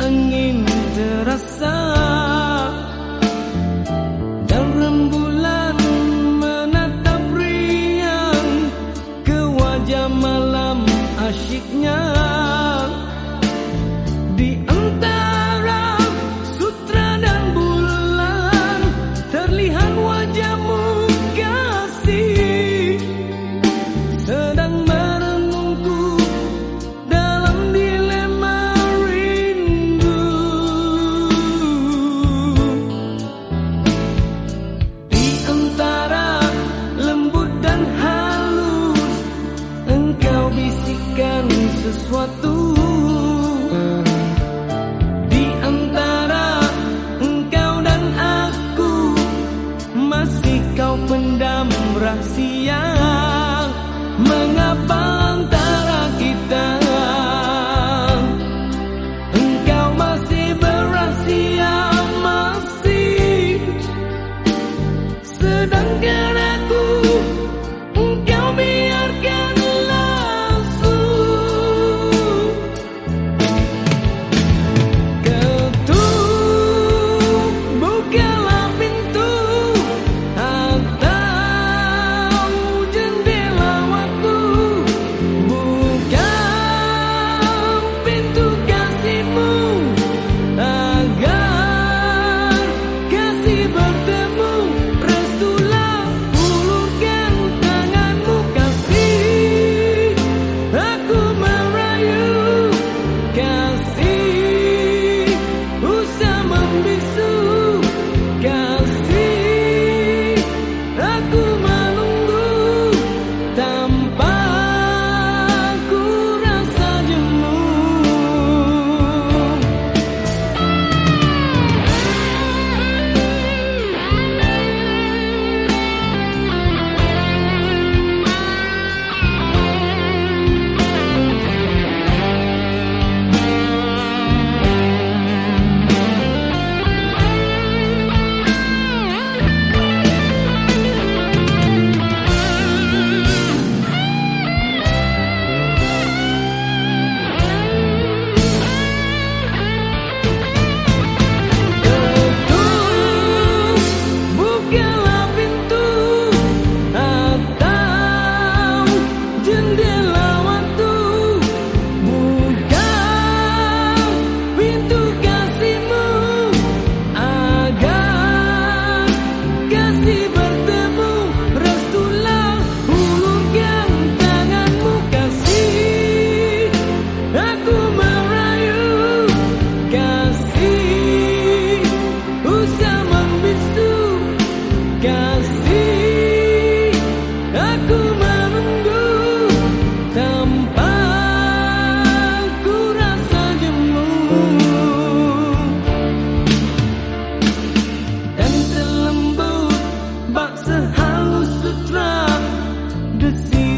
angin terasa dan rembulan menatap riang ke wajah malam asyiknya. todo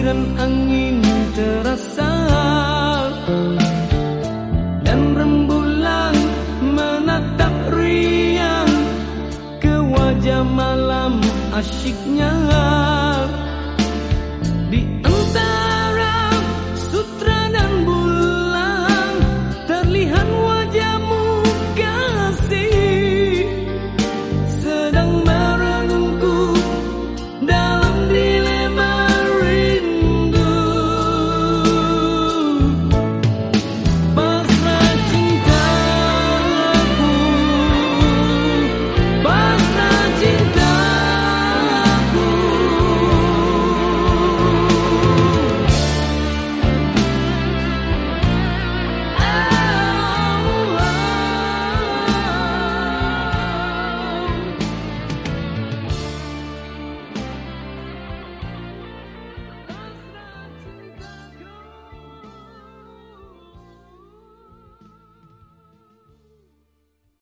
Dan angin terasa. Dan rembulan menatap riang Ke wajah malam asyiknya.